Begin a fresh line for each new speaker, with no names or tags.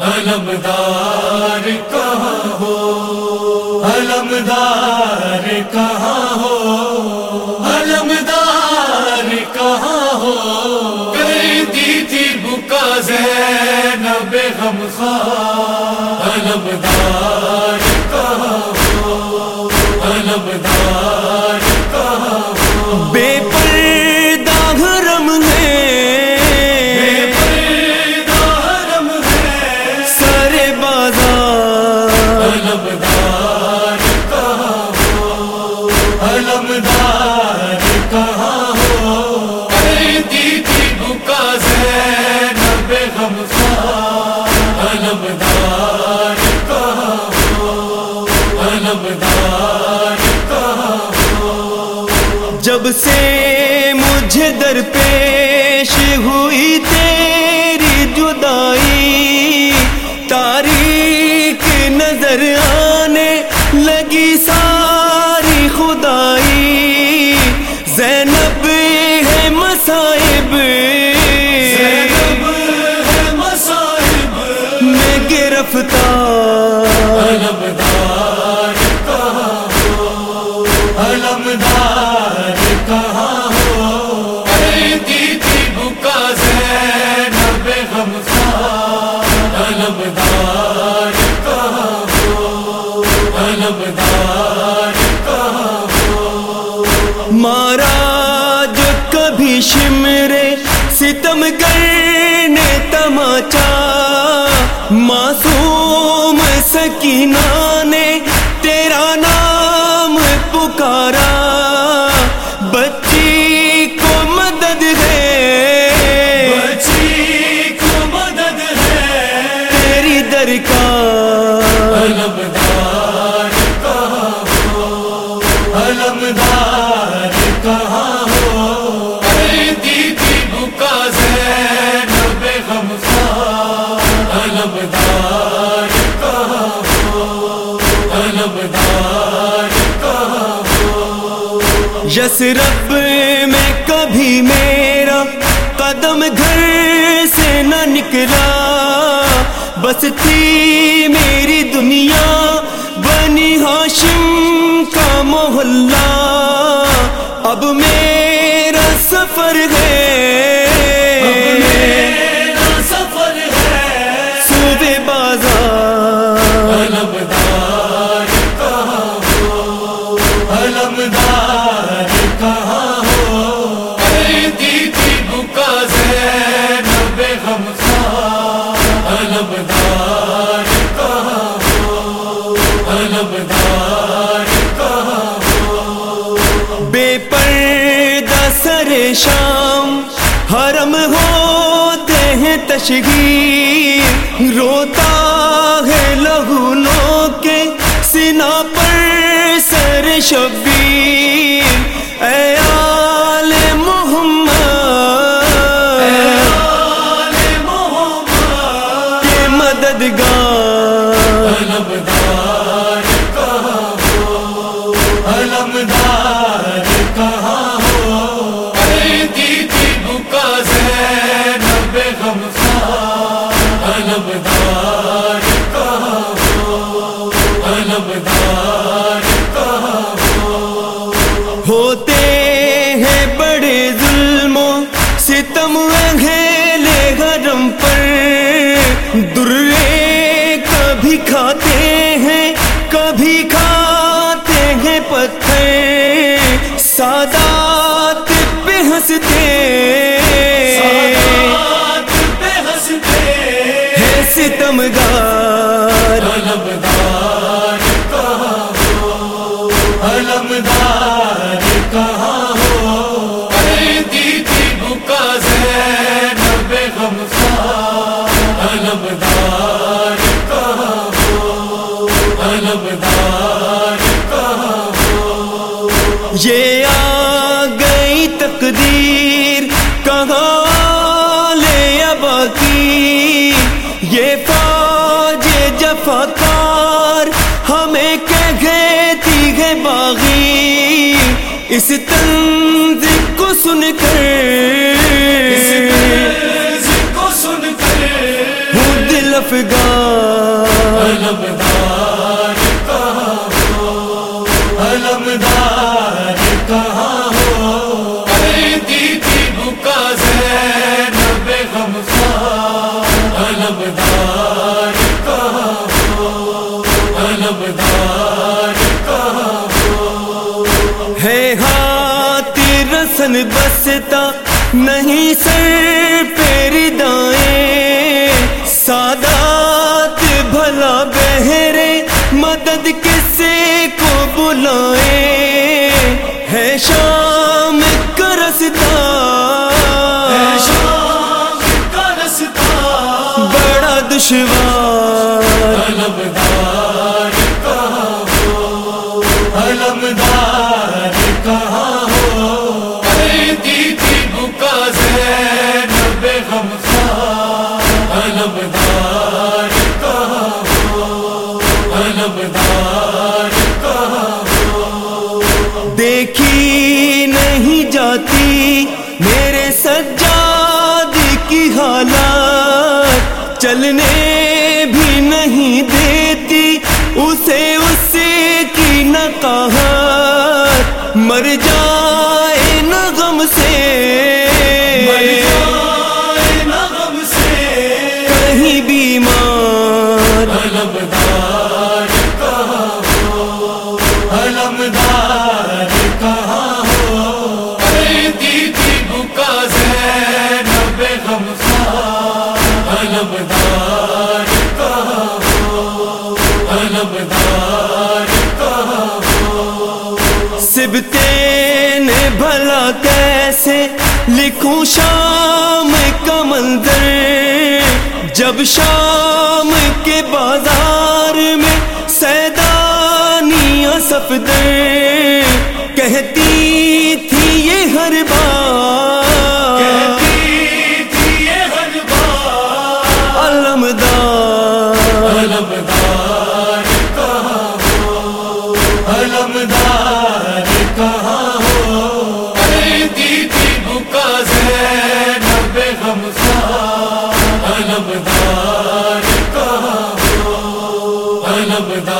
علمدار کہاں ہو؟ علمدار کہاں ہو؟ علمدار کہاں ہو؟ کر دی تھی بکا زینب غم خواہ۔ علمدار
جب سے مجھے درپیش ہوئی تیری ستم نے تماچا معصوم سکینہ یسرب میں کبھی میرا قدم گھر سے نہ نکلا، بس تھی میری دنیا، بنی ہاشم کا محلہ۔ اب میرا سفر ہے بے پردہ سر شام، حرم ہوتے ہیں تشہیر۔ روتا ہے لہو کے سنا پر سر شبیر۔ اے آل محمد
آل محمد
کے مددگار۔
علمدار کہاں ہو، علمدار۔
ہوتے ہیں بڑے ظلموں ستم انگھیلے حرم پر۔ درے کبھی کھاتے ہیں کبھی کھاتے ہیں پتھر۔ سادات پہ ہنستے۔
سادات پہ علمدار کہاں ہو؟ دی بکا زینب علمدار کہاں ہو؟ علمدار کہاں ہو؟
یہ آ گئی تقدیر اس طنز کو سن کر
کو سن کر
ہوں دل افغان
کہاں ہو؟ علمدار کہاں ہو؟ دی تھی بکا زینب غمخوار علمدار کہاں ہو؟ علمدار
بستا نہیں سر پیری دائیں۔ سادات بھلا بہرے مدد کسے کو بلائیں۔ ہے شام کا رستا
شام کا رستا
بڑا دشوار۔ چلنے بھی نہیں دیتی اسے اس کی نقاہت۔ مر جائے نہ غم سے۔
مر جائے نہ غم سے۔
کہیں بیمار۔
علمدار
بھلا کیسے لکھوں شام کا منظر؟ جب شام کے بازار میں سیدانیاں سفدر کہتی علمدار
کا ہو؟ علمدار